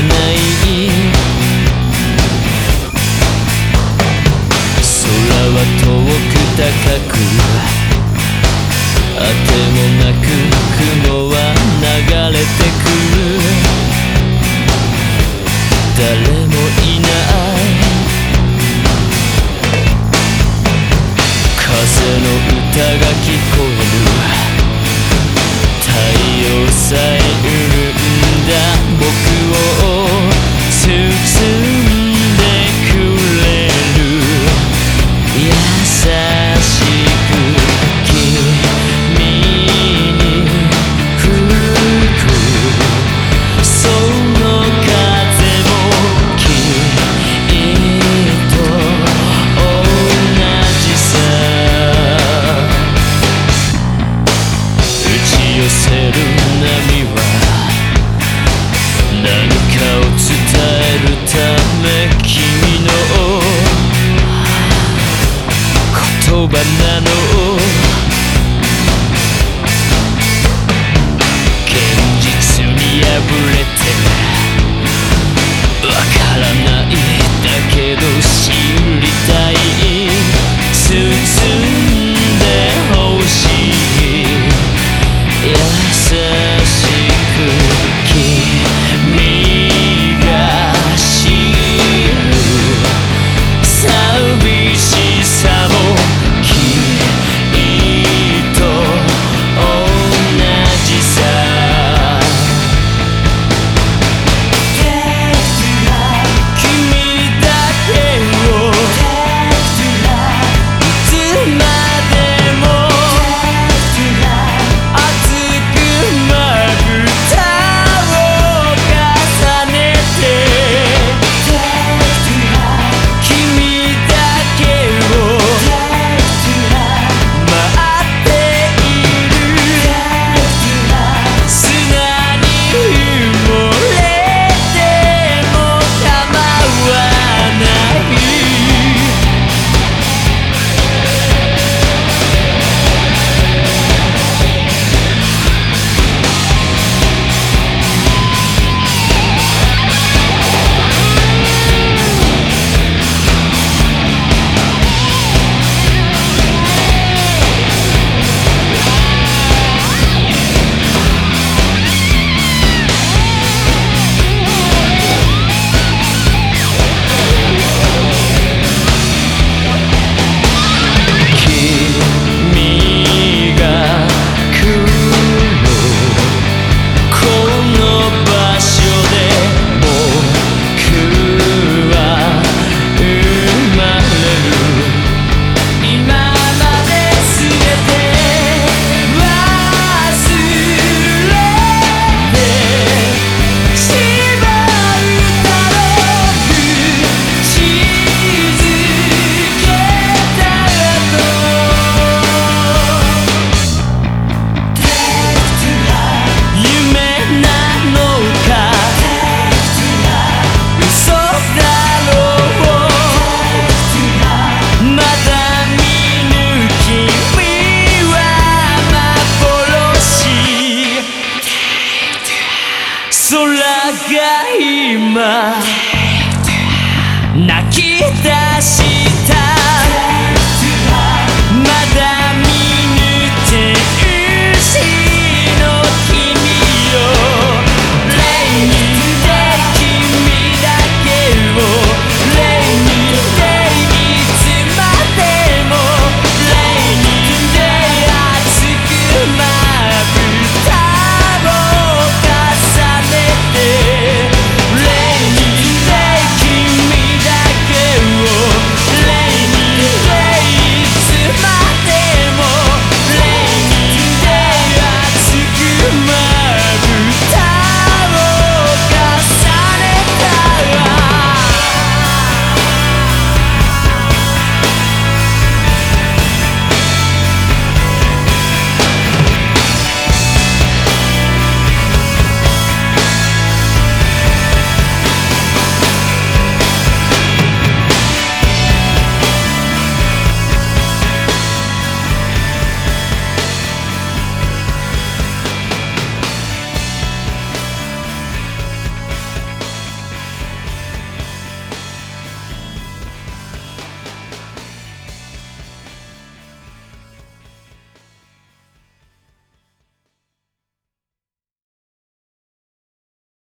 ない空は遠く高くあてもなく雲は流れてくる誰もいない風の歌が聞こえる。太陽さえ oh, oh. oh. but が今